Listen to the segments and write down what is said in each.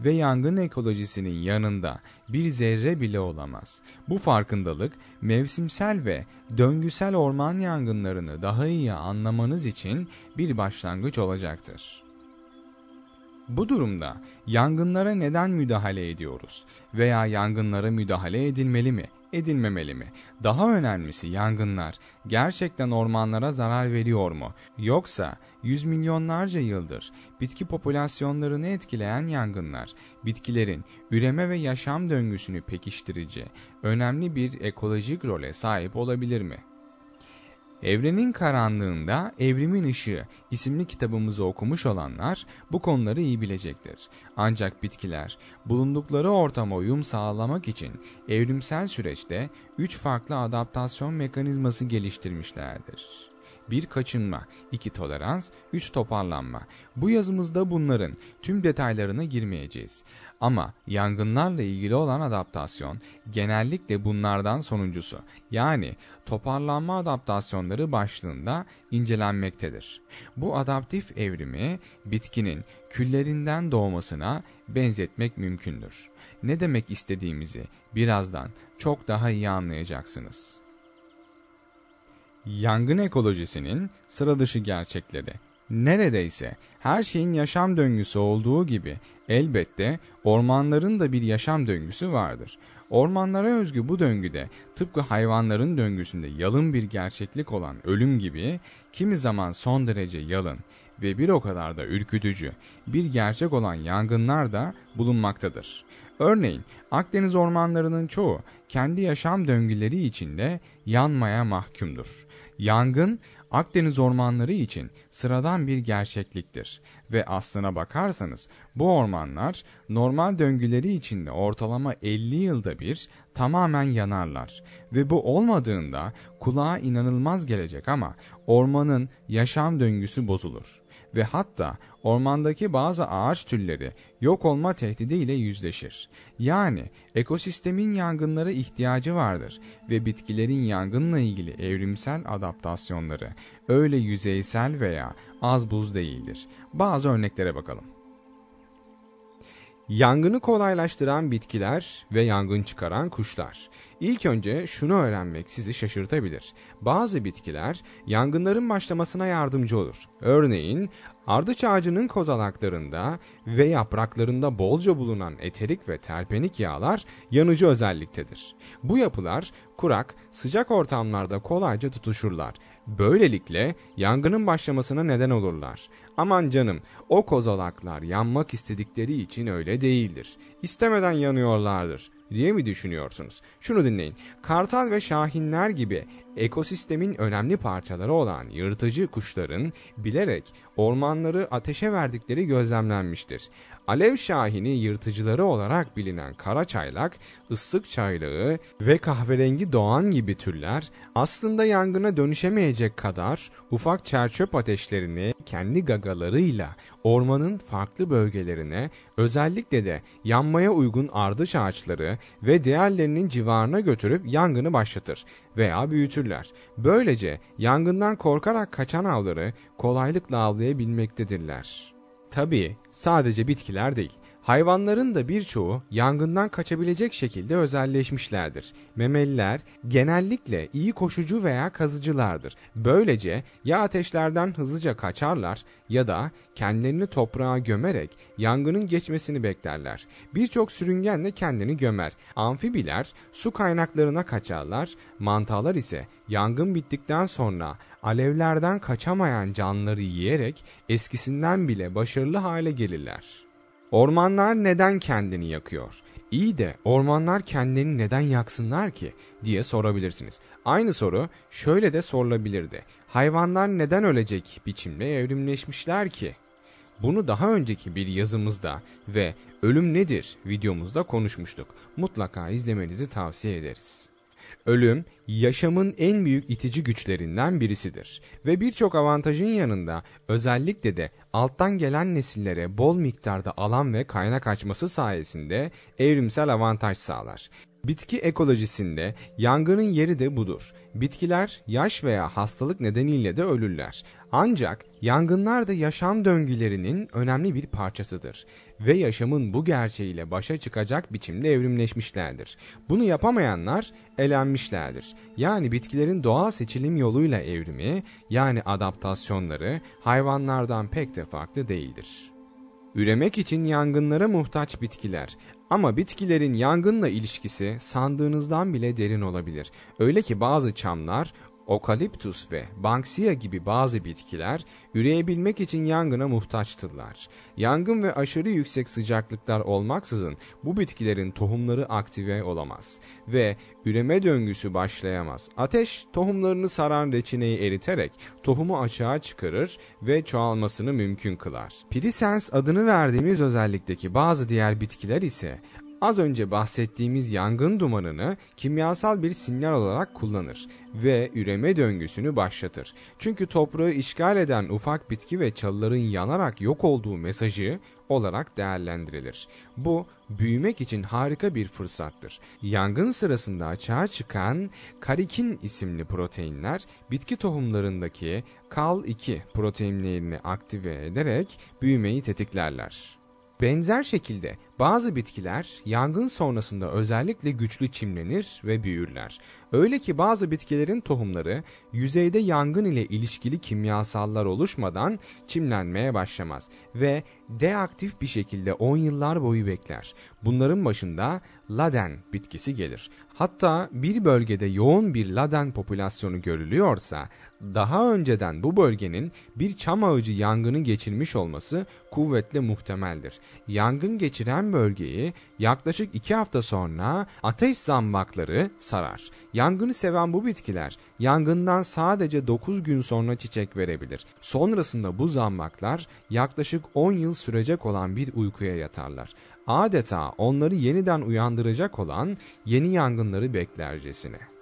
ve yangın ekolojisinin yanında bir zerre bile olamaz. Bu farkındalık mevsimsel ve döngüsel orman yangınlarını daha iyi anlamanız için bir başlangıç olacaktır. Bu durumda yangınlara neden müdahale ediyoruz veya yangınlara müdahale edilmeli mi, edilmemeli mi? Daha önemlisi yangınlar gerçekten ormanlara zarar veriyor mu? Yoksa yüz milyonlarca yıldır bitki popülasyonlarını etkileyen yangınlar, bitkilerin üreme ve yaşam döngüsünü pekiştirici, önemli bir ekolojik role sahip olabilir mi? Evrenin Karanlığında Evrimin Işığı isimli kitabımızı okumuş olanlar bu konuları iyi bilecektir. Ancak bitkiler bulundukları ortama uyum sağlamak için evrimsel süreçte üç farklı adaptasyon mekanizması geliştirmişlerdir. 1 kaçınma, 2 tolerans, 3 toparlanma. Bu yazımızda bunların tüm detaylarına girmeyeceğiz. Ama yangınlarla ilgili olan adaptasyon genellikle bunlardan sonuncusu yani toparlanma adaptasyonları başlığında incelenmektedir. Bu adaptif evrimi bitkinin küllerinden doğmasına benzetmek mümkündür. Ne demek istediğimizi birazdan çok daha iyi anlayacaksınız. Yangın ekolojisinin sıra dışı gerçekleri Neredeyse her şeyin yaşam döngüsü olduğu gibi elbette ormanların da bir yaşam döngüsü vardır. Ormanlara özgü bu döngüde tıpkı hayvanların döngüsünde yalın bir gerçeklik olan ölüm gibi kimi zaman son derece yalın ve bir o kadar da ürkütücü bir gerçek olan yangınlar da bulunmaktadır. Örneğin Akdeniz ormanlarının çoğu kendi yaşam döngüleri içinde yanmaya mahkumdur. Yangın Akdeniz ormanları için sıradan bir gerçekliktir. Ve aslına bakarsanız bu ormanlar normal döngüleri içinde ortalama 50 yılda bir tamamen yanarlar. Ve bu olmadığında kulağa inanılmaz gelecek ama ormanın yaşam döngüsü bozulur ve hatta ormandaki bazı ağaç türleri yok olma tehdidiyle yüzleşir. Yani ekosistemin yangınlara ihtiyacı vardır ve bitkilerin yangınla ilgili evrimsel adaptasyonları öyle yüzeysel veya az buz değildir. Bazı örneklere bakalım. Yangını kolaylaştıran bitkiler ve yangın çıkaran kuşlar. İlk önce şunu öğrenmek sizi şaşırtabilir. Bazı bitkiler yangınların başlamasına yardımcı olur. Örneğin ardıç ağacının kozalaklarında ve yapraklarında bolca bulunan eterik ve terpenik yağlar yanıcı özelliktedir. Bu yapılar kurak, sıcak ortamlarda kolayca tutuşurlar. Böylelikle yangının başlamasına neden olurlar. Aman canım o kozalaklar yanmak istedikleri için öyle değildir. İstemeden yanıyorlardır diye mi düşünüyorsunuz? Şunu dinleyin. Kartal ve şahinler gibi ekosistemin önemli parçaları olan yırtıcı kuşların bilerek ormanları ateşe verdikleri gözlemlenmiştir. Alev şahini yırtıcıları olarak bilinen kara çaylak, ıslık çaylağı ve kahverengi doğan gibi türler aslında yangına dönüşemeyecek kadar ufak çerçöp ateşlerini kendi gagalarıyla ormanın farklı bölgelerine özellikle de yanmaya uygun ardıç ağaçları ve diğerlerinin civarına götürüp yangını başlatır veya büyütürler. Böylece yangından korkarak kaçan avları kolaylıkla avlayabilmektedirler. Tabii sadece bitkiler değil. Hayvanların da birçoğu yangından kaçabilecek şekilde özelleşmişlerdir. Memeliler genellikle iyi koşucu veya kazıcılardır. Böylece ya ateşlerden hızlıca kaçarlar ya da kendilerini toprağa gömerek yangının geçmesini beklerler. Birçok sürüngen de kendini gömer. Amfibiler su kaynaklarına kaçarlar, mantalar ise yangın bittikten sonra alevlerden kaçamayan canlıları yiyerek eskisinden bile başarılı hale gelirler. Ormanlar neden kendini yakıyor? İyi de ormanlar kendini neden yaksınlar ki diye sorabilirsiniz. Aynı soru şöyle de sorulabilirdi. Hayvanlar neden ölecek biçimde evrimleşmişler ki? Bunu daha önceki bir yazımızda ve Ölüm Nedir videomuzda konuşmuştuk. Mutlaka izlemenizi tavsiye ederiz. Ölüm, yaşamın en büyük itici güçlerinden birisidir ve birçok avantajın yanında özellikle de alttan gelen nesillere bol miktarda alan ve kaynak açması sayesinde evrimsel avantaj sağlar. Bitki ekolojisinde yangının yeri de budur. Bitkiler yaş veya hastalık nedeniyle de ölürler. Ancak yangınlar da yaşam döngülerinin önemli bir parçasıdır ve yaşamın bu gerçeğiyle başa çıkacak biçimde evrimleşmişlerdir. Bunu yapamayanlar elenmişlerdir. Yani bitkilerin doğal seçilim yoluyla evrimi yani adaptasyonları hayvanlardan pek de farklı değildir. Üremek için yangınlara muhtaç bitkiler ama bitkilerin yangınla ilişkisi sandığınızdan bile derin olabilir. Öyle ki bazı çamlar Okaliptus ve Banksia gibi bazı bitkiler üreyebilmek için yangına muhtaçtırlar. Yangın ve aşırı yüksek sıcaklıklar olmaksızın bu bitkilerin tohumları aktive olamaz ve üreme döngüsü başlayamaz. Ateş tohumlarını saran reçineyi eriterek tohumu açığa çıkarır ve çoğalmasını mümkün kılar. Pirisens adını verdiğimiz özellikteki bazı diğer bitkiler ise Az önce bahsettiğimiz yangın dumanını kimyasal bir sinyal olarak kullanır ve üreme döngüsünü başlatır. Çünkü toprağı işgal eden ufak bitki ve çalıların yanarak yok olduğu mesajı olarak değerlendirilir. Bu büyümek için harika bir fırsattır. Yangın sırasında açığa çıkan karikin isimli proteinler bitki tohumlarındaki KAL2 proteinlerini aktive ederek büyümeyi tetiklerler. Benzer şekilde bazı bitkiler yangın sonrasında özellikle güçlü çimlenir ve büyürler. Öyle ki bazı bitkilerin tohumları yüzeyde yangın ile ilişkili kimyasallar oluşmadan çimlenmeye başlamaz ve deaktif bir şekilde 10 yıllar boyu bekler. Bunların başında laden bitkisi gelir. Hatta bir bölgede yoğun bir laden popülasyonu görülüyorsa daha önceden bu bölgenin bir çam ağacı yangını geçirmiş olması kuvvetle muhtemeldir. Yangın geçiren bölgeyi yaklaşık iki hafta sonra ateş zambakları sarar. Yangını seven bu bitkiler yangından sadece 9 gün sonra çiçek verebilir. Sonrasında bu zambaklar yaklaşık 10 yıl sürecek olan bir uykuya yatarlar. Adeta onları yeniden uyandıracak olan yeni yangınları beklercesine.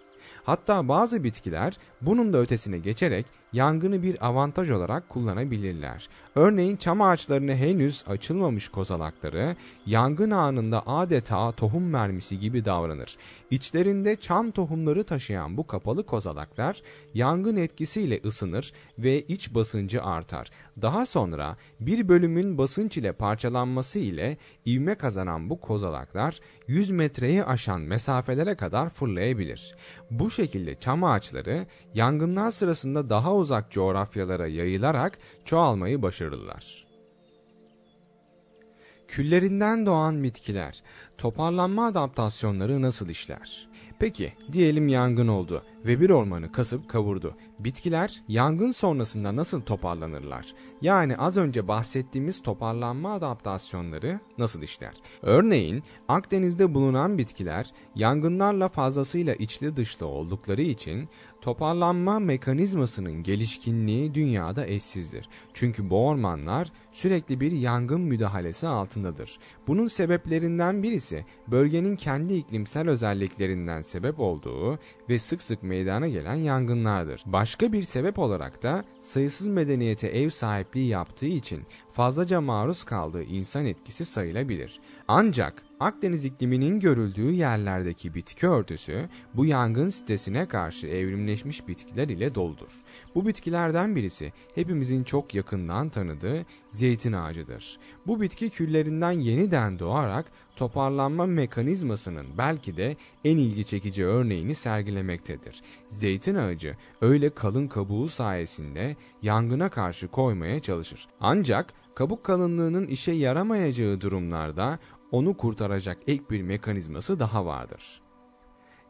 Hatta bazı bitkiler bunun da ötesine geçerek yangını bir avantaj olarak kullanabilirler. Örneğin çam ağaçlarına henüz açılmamış kozalakları yangın anında adeta tohum mermisi gibi davranır. İçlerinde çam tohumları taşıyan bu kapalı kozalaklar yangın etkisiyle ısınır ve iç basıncı artar. Daha sonra bir bölümün basınç ile parçalanması ile ivme kazanan bu kozalaklar 100 metreyi aşan mesafelere kadar fırlayabilir. Bu şekilde çam ağaçları yangınlar sırasında daha uzak coğrafyalara yayılarak çoğalmayı başarırlar. Küllerinden doğan bitkiler, toparlanma adaptasyonları nasıl işler? Peki, diyelim yangın oldu ve bir ormanı kasıp kavurdu. Bitkiler yangın sonrasında nasıl toparlanırlar? Yani az önce bahsettiğimiz toparlanma adaptasyonları nasıl işler? Örneğin Akdeniz'de bulunan bitkiler yangınlarla fazlasıyla içli dışlı oldukları için toparlanma mekanizmasının gelişkinliği dünyada eşsizdir. Çünkü bu ormanlar sürekli bir yangın müdahalesi altındadır. Bunun sebeplerinden birisi bölgenin kendi iklimsel özelliklerinden sebep olduğu ve sık sık meydana gelen yangınlardır. Başka bir sebep olarak da sayısız medeniyete ev sahipliği yaptığı için fazlaca maruz kaldığı insan etkisi sayılabilir. Ancak Akdeniz ikliminin görüldüğü yerlerdeki bitki örtüsü bu yangın sitesine karşı evrimleşmiş bitkiler ile doludur. Bu bitkilerden birisi hepimizin çok yakından tanıdığı zeytin ağacıdır. Bu bitki küllerinden yeniden doğarak toparlanma mekanizmasının belki de en ilgi çekici örneğini sergilemektedir. Zeytin ağacı öyle kalın kabuğu sayesinde yangına karşı koymaya çalışır. Ancak kabuk kalınlığının işe yaramayacağı durumlarda onu kurtaracak ek bir mekanizması daha vardır.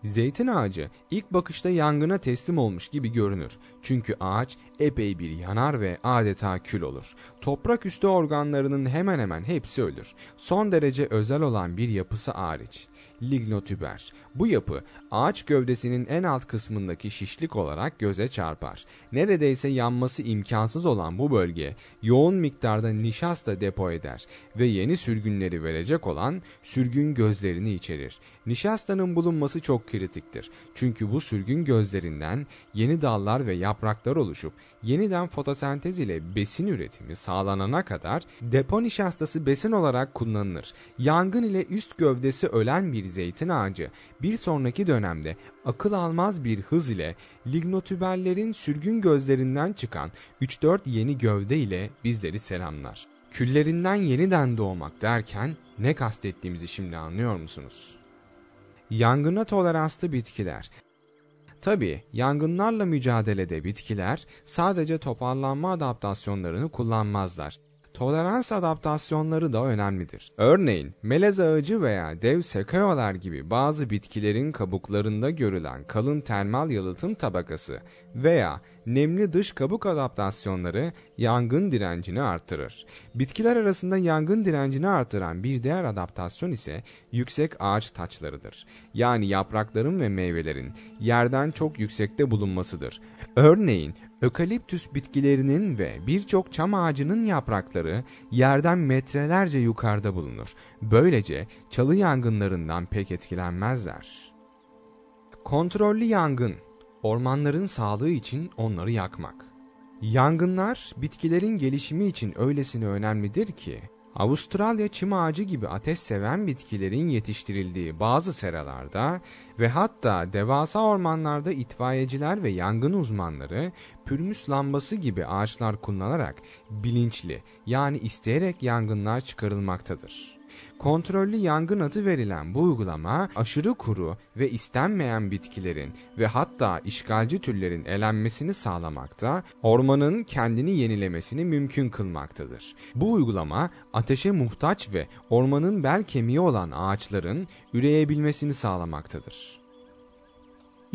Zeytin ağacı ilk bakışta yangına teslim olmuş gibi görünür. Çünkü ağaç epey bir yanar ve adeta kül olur. Toprak üstü organlarının hemen hemen hepsi ölür. Son derece özel olan bir yapısı hariç lignotüber. Bu yapı ağaç gövdesinin en alt kısmındaki şişlik olarak göze çarpar. Neredeyse yanması imkansız olan bu bölge yoğun miktarda nişasta depo eder ve yeni sürgünleri verecek olan sürgün gözlerini içerir. Nişastanın bulunması çok kritiktir. Çünkü bu sürgün gözlerinden yeni dallar ve yapraklar oluşup yeniden fotosentez ile besin üretimi sağlanana kadar depo nişastası besin olarak kullanılır. Yangın ile üst gövdesi ölen bir zeytin ağacı bir sonraki dönemde akıl almaz bir hız ile lignotüberlerin sürgün gözlerinden çıkan 3-4 yeni gövde ile bizleri selamlar. Küllerinden yeniden doğmak derken ne kastettiğimizi şimdi anlıyor musunuz? Yangına toleranslı bitkiler. Tabi yangınlarla mücadelede bitkiler sadece toparlanma adaptasyonlarını kullanmazlar. Tolerans adaptasyonları da önemlidir. Örneğin melez ağacı veya dev sekoyalar gibi bazı bitkilerin kabuklarında görülen kalın termal yalıtım tabakası veya nemli dış kabuk adaptasyonları yangın direncini artırır. Bitkiler arasında yangın direncini artıran bir diğer adaptasyon ise yüksek ağaç taçlarıdır. Yani yaprakların ve meyvelerin yerden çok yüksekte bulunmasıdır. Örneğin ökaliptüs bitkilerinin ve birçok çam ağacının yaprakları yerden metrelerce yukarıda bulunur. Böylece çalı yangınlarından pek etkilenmezler. Kontrollü yangın ormanların sağlığı için onları yakmak. Yangınlar bitkilerin gelişimi için öylesine önemlidir ki Avustralya çim ağacı gibi ateş seven bitkilerin yetiştirildiği bazı seralarda ve hatta devasa ormanlarda itfaiyeciler ve yangın uzmanları pürmüs lambası gibi ağaçlar kullanarak bilinçli yani isteyerek yangınlar çıkarılmaktadır. Kontrollü yangın adı verilen bu uygulama aşırı kuru ve istenmeyen bitkilerin ve hatta işgalci türlerin elenmesini sağlamakta, ormanın kendini yenilemesini mümkün kılmaktadır. Bu uygulama ateşe muhtaç ve ormanın bel kemiği olan ağaçların üreyebilmesini sağlamaktadır.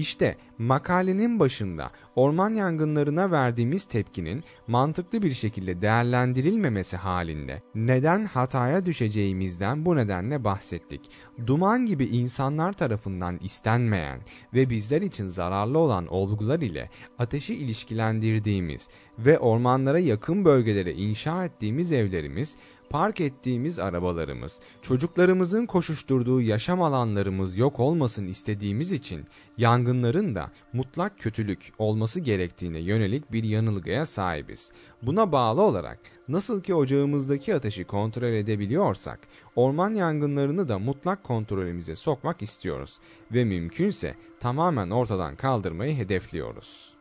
İşte makalenin başında orman yangınlarına verdiğimiz tepkinin mantıklı bir şekilde değerlendirilmemesi halinde neden hataya düşeceğimizden bu nedenle bahsettik. Duman gibi insanlar tarafından istenmeyen ve bizler için zararlı olan olgular ile ateşi ilişkilendirdiğimiz ve ormanlara yakın bölgelere inşa ettiğimiz evlerimiz park ettiğimiz arabalarımız, çocuklarımızın koşuşturduğu yaşam alanlarımız yok olmasın istediğimiz için yangınların da mutlak kötülük olması gerektiğine yönelik bir yanılgıya sahibiz. Buna bağlı olarak nasıl ki ocağımızdaki ateşi kontrol edebiliyorsak, orman yangınlarını da mutlak kontrolümüze sokmak istiyoruz ve mümkünse tamamen ortadan kaldırmayı hedefliyoruz.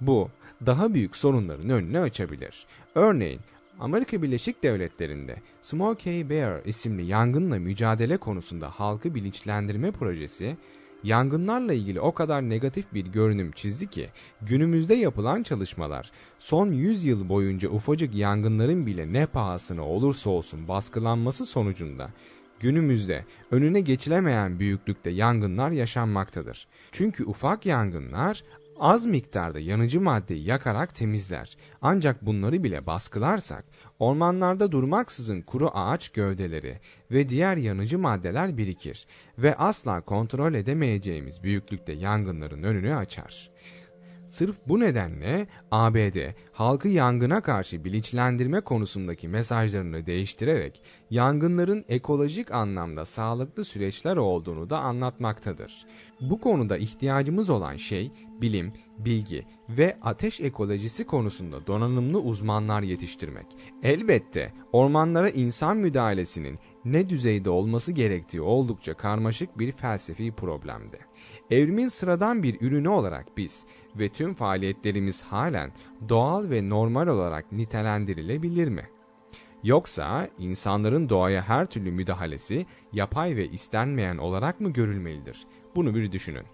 Bu, daha büyük sorunların önünü açabilir. Örneğin Amerika Birleşik Devletleri'nde Smokey Bear isimli yangınla mücadele konusunda halkı bilinçlendirme projesi, yangınlarla ilgili o kadar negatif bir görünüm çizdi ki günümüzde yapılan çalışmalar son 100 yıl boyunca ufacık yangınların bile ne pahasına olursa olsun baskılanması sonucunda günümüzde önüne geçilemeyen büyüklükte yangınlar yaşanmaktadır. Çünkü ufak yangınlar az miktarda yanıcı maddeyi yakarak temizler. Ancak bunları bile baskılarsak ormanlarda durmaksızın kuru ağaç gövdeleri ve diğer yanıcı maddeler birikir ve asla kontrol edemeyeceğimiz büyüklükte yangınların önünü açar. Sırf bu nedenle ABD halkı yangına karşı bilinçlendirme konusundaki mesajlarını değiştirerek yangınların ekolojik anlamda sağlıklı süreçler olduğunu da anlatmaktadır. Bu konuda ihtiyacımız olan şey bilim, bilgi ve ateş ekolojisi konusunda donanımlı uzmanlar yetiştirmek. Elbette ormanlara insan müdahalesinin ne düzeyde olması gerektiği oldukça karmaşık bir felsefi problemdi. Evrimin sıradan bir ürünü olarak biz ve tüm faaliyetlerimiz halen doğal ve normal olarak nitelendirilebilir mi? Yoksa insanların doğaya her türlü müdahalesi yapay ve istenmeyen olarak mı görülmelidir? Bunu bir düşünün.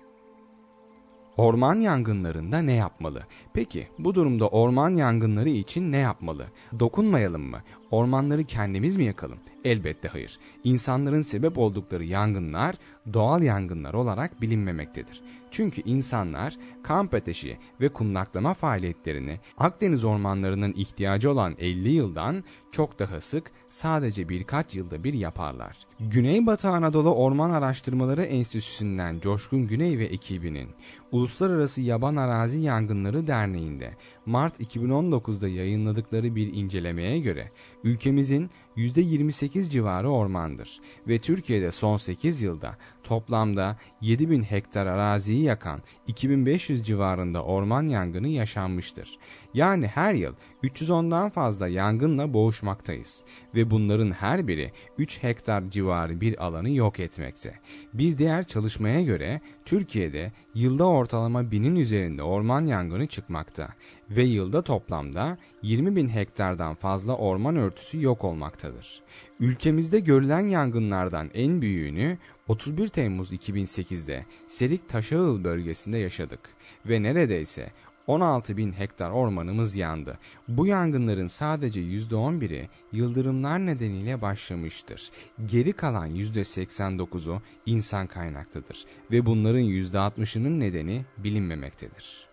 Orman yangınlarında ne yapmalı? Peki bu durumda orman yangınları için ne yapmalı? Dokunmayalım mı? Ormanları kendimiz mi yakalım? Elbette hayır. İnsanların sebep oldukları yangınlar doğal yangınlar olarak bilinmemektedir. Çünkü insanlar kamp ateşi ve kundaklama faaliyetlerini Akdeniz ormanlarının ihtiyacı olan 50 yıldan çok daha sık sadece birkaç yılda bir yaparlar. Güneybatı Anadolu Orman Araştırmaları Enstitüsü'nden Coşkun Güney ve ekibinin Uluslararası Yaban Arazi Yangınları Derneği'nde Mart 2019'da yayınladıkları bir incelemeye göre ülkemizin %28 civarı ormandır ve Türkiye'de son 8 yılda toplamda 7000 hektar araziyi yakan 2500 civarında orman yangını yaşanmıştır. Yani her yıl 310'dan fazla yangınla boğuşmaktayız ve bunların her biri 3 hektar civarı bir alanı yok etmekte. Bir diğer çalışmaya göre Türkiye'de yılda ortalama binin üzerinde orman yangını çıkmakta ve yılda toplamda 20 bin hektardan fazla orman örtüsü yok olmaktadır. Ülkemizde görülen yangınlardan en büyüğünü 31 Temmuz 2008'de Serik Taşağıl bölgesinde yaşadık ve neredeyse 16 bin hektar ormanımız yandı. Bu yangınların sadece %11'i yıldırımlar nedeniyle başlamıştır. Geri kalan %89'u insan kaynaklıdır ve bunların %60'ının nedeni bilinmemektedir.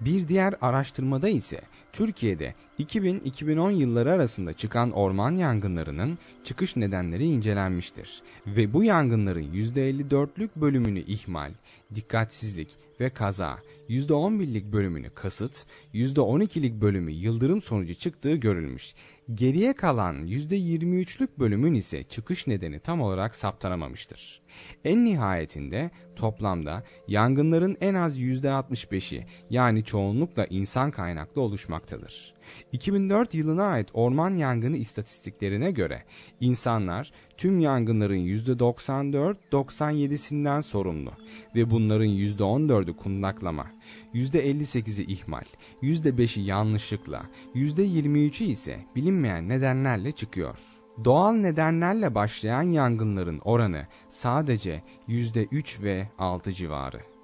Bir diğer araştırmada ise Türkiye'de 2000-2010 yılları arasında çıkan orman yangınlarının çıkış nedenleri incelenmiştir ve bu yangınların %54'lük bölümünü ihmal, dikkatsizlik ve kaza, %11'lik bölümünü kasıt, %12'lik bölümü yıldırım sonucu çıktığı görülmüş. Geriye kalan %23'lük bölümün ise çıkış nedeni tam olarak saptanamamıştır. En nihayetinde toplamda yangınların en az %65'i yani çoğunlukla insan kaynaklı oluşmaktadır. 2004 yılına ait orman yangını istatistiklerine göre insanlar tüm yangınların %94-97'sinden sorumlu ve bunların %14'ü kundaklama, %58'i ihmal, %5'i yanlışlıkla, %23'ü ise bilinmeyen nedenlerle çıkıyor. Doğal nedenlerle başlayan yangınların oranı sadece %3 ve 6 civarı.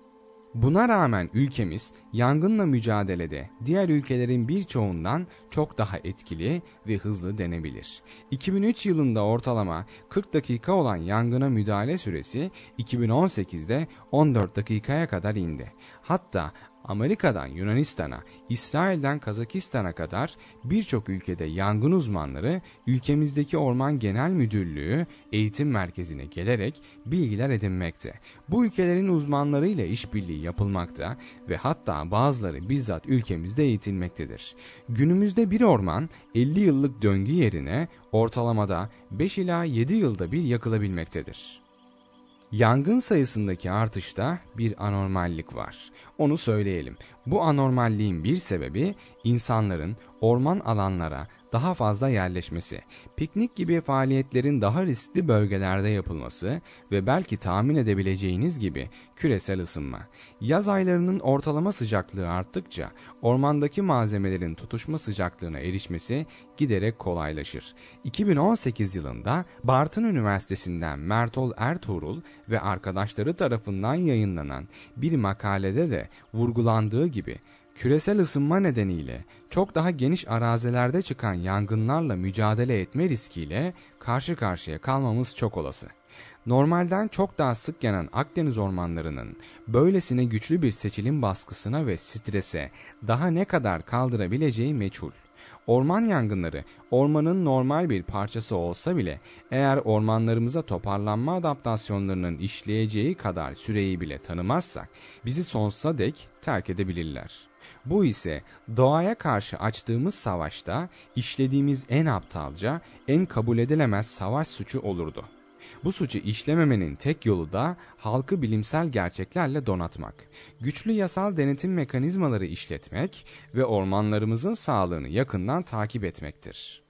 Buna rağmen ülkemiz yangınla mücadelede diğer ülkelerin birçoğundan çok daha etkili ve hızlı denebilir. 2003 yılında ortalama 40 dakika olan yangına müdahale süresi 2018'de 14 dakikaya kadar indi. Hatta Amerika'dan Yunanistan'a, İsrail'den Kazakistan'a kadar birçok ülkede yangın uzmanları ülkemizdeki Orman Genel Müdürlüğü eğitim merkezine gelerek bilgiler edinmekte. Bu ülkelerin uzmanlarıyla işbirliği yapılmakta ve hatta bazıları bizzat ülkemizde eğitilmektedir. Günümüzde bir orman 50 yıllık döngü yerine ortalamada 5 ila 7 yılda bir yakılabilmektedir. Yangın sayısındaki artışta bir anormallik var. Onu söyleyelim. Bu anormalliğin bir sebebi insanların orman alanlara daha fazla yerleşmesi, piknik gibi faaliyetlerin daha riskli bölgelerde yapılması ve belki tahmin edebileceğiniz gibi küresel ısınma. Yaz aylarının ortalama sıcaklığı arttıkça ormandaki malzemelerin tutuşma sıcaklığına erişmesi giderek kolaylaşır. 2018 yılında Bartın Üniversitesi'nden Mertol Ertuğrul ve arkadaşları tarafından yayınlanan bir makalede de vurgulandığı gibi küresel ısınma nedeniyle çok daha geniş arazilerde çıkan yangınlarla mücadele etme riskiyle karşı karşıya kalmamız çok olası. Normalden çok daha sık yanan Akdeniz ormanlarının böylesine güçlü bir seçilim baskısına ve strese daha ne kadar kaldırabileceği meçhul. Orman yangınları ormanın normal bir parçası olsa bile eğer ormanlarımıza toparlanma adaptasyonlarının işleyeceği kadar süreyi bile tanımazsak bizi sonsuza dek terk edebilirler. Bu ise doğaya karşı açtığımız savaşta işlediğimiz en aptalca, en kabul edilemez savaş suçu olurdu. Bu suçu işlememenin tek yolu da halkı bilimsel gerçeklerle donatmak, güçlü yasal denetim mekanizmaları işletmek ve ormanlarımızın sağlığını yakından takip etmektir.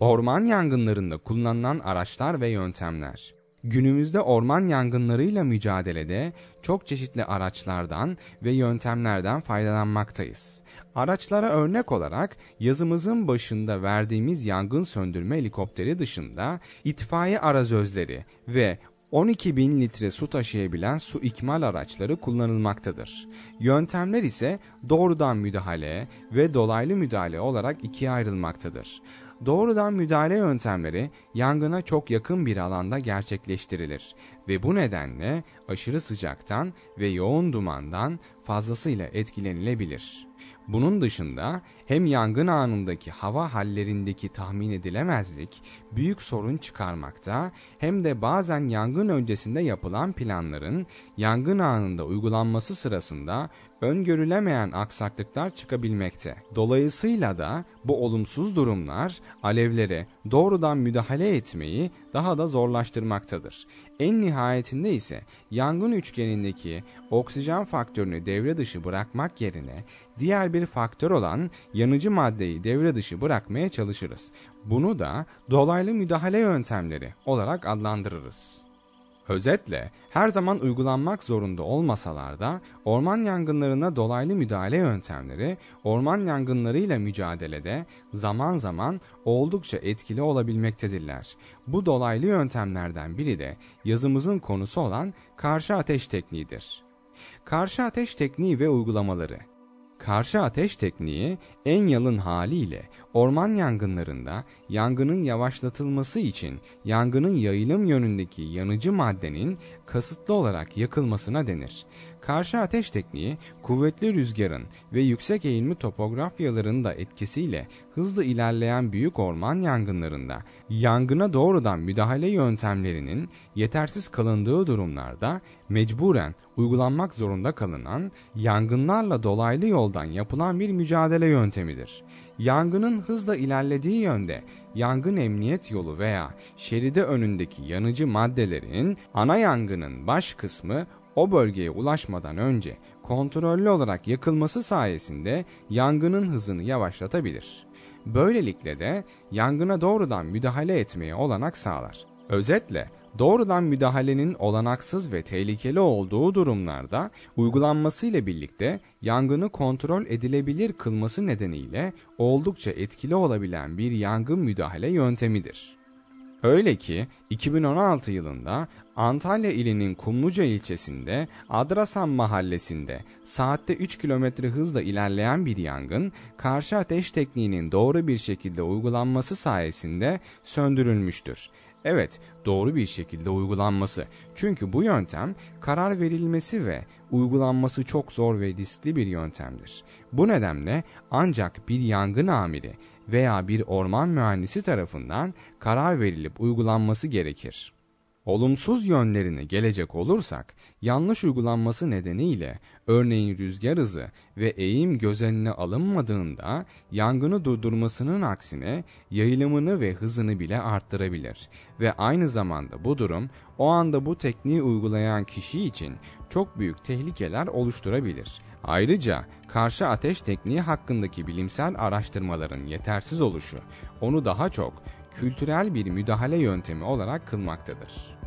Orman yangınlarında kullanılan araçlar ve yöntemler Günümüzde orman yangınlarıyla mücadelede çok çeşitli araçlardan ve yöntemlerden faydalanmaktayız. Araçlara örnek olarak yazımızın başında verdiğimiz yangın söndürme helikopteri dışında itfaiye arazözleri ve 12 bin litre su taşıyabilen su ikmal araçları kullanılmaktadır. Yöntemler ise doğrudan müdahale ve dolaylı müdahale olarak ikiye ayrılmaktadır. Doğrudan müdahale yöntemleri yangına çok yakın bir alanda gerçekleştirilir ve bu nedenle aşırı sıcaktan ve yoğun dumandan fazlasıyla etkilenilebilir. Bunun dışında hem yangın anındaki hava hallerindeki tahmin edilemezlik büyük sorun çıkarmakta hem de bazen yangın öncesinde yapılan planların yangın anında uygulanması sırasında öngörülemeyen aksaklıklar çıkabilmekte. Dolayısıyla da bu olumsuz durumlar alevlere doğrudan müdahale etmeyi daha da zorlaştırmaktadır. En nihayetinde ise yangın üçgenindeki oksijen faktörünü devre dışı bırakmak yerine diğer bir faktör olan yanıcı maddeyi devre dışı bırakmaya çalışırız. Bunu da dolaylı müdahale yöntemleri olarak adlandırırız. Özetle her zaman uygulanmak zorunda olmasalar da orman yangınlarına dolaylı müdahale yöntemleri orman yangınlarıyla mücadelede zaman zaman oldukça etkili olabilmektedirler. Bu dolaylı yöntemlerden biri de yazımızın konusu olan karşı ateş tekniğidir. Karşı ateş tekniği ve uygulamaları Karşı ateş tekniği en yalın haliyle orman yangınlarında yangının yavaşlatılması için yangının yayılım yönündeki yanıcı maddenin kasıtlı olarak yakılmasına denir. Karşı ateş tekniği kuvvetli rüzgarın ve yüksek eğilimi topografyaların da etkisiyle hızlı ilerleyen büyük orman yangınlarında yangına doğrudan müdahale yöntemlerinin yetersiz kalındığı durumlarda mecburen uygulanmak zorunda kalınan yangınlarla dolaylı yoldan yapılan bir mücadele yöntemidir. Yangının hızla ilerlediği yönde yangın emniyet yolu veya şeride önündeki yanıcı maddelerin ana yangının baş kısmı o bölgeye ulaşmadan önce kontrollü olarak yakılması sayesinde yangının hızını yavaşlatabilir. Böylelikle de yangına doğrudan müdahale etmeye olanak sağlar. Özetle doğrudan müdahalenin olanaksız ve tehlikeli olduğu durumlarda uygulanmasıyla birlikte yangını kontrol edilebilir kılması nedeniyle oldukça etkili olabilen bir yangın müdahale yöntemidir. Öyle ki 2016 yılında Antalya ilinin Kumluca ilçesinde Adrasan mahallesinde saatte 3 kilometre hızla ilerleyen bir yangın karşı ateş tekniğinin doğru bir şekilde uygulanması sayesinde söndürülmüştür. Evet, doğru bir şekilde uygulanması. Çünkü bu yöntem karar verilmesi ve uygulanması çok zor ve riskli bir yöntemdir. Bu nedenle ancak bir yangın amiri veya bir orman mühendisi tarafından karar verilip uygulanması gerekir. Olumsuz yönlerine gelecek olursak, yanlış uygulanması nedeniyle örneğin rüzgar hızı ve eğim göz önüne alınmadığında yangını durdurmasının aksine yayılımını ve hızını bile arttırabilir ve aynı zamanda bu durum o anda bu tekniği uygulayan kişi için çok büyük tehlikeler oluşturabilir. Ayrıca karşı ateş tekniği hakkındaki bilimsel araştırmaların yetersiz oluşu onu daha çok kültürel bir müdahale yöntemi olarak kılmaktadır.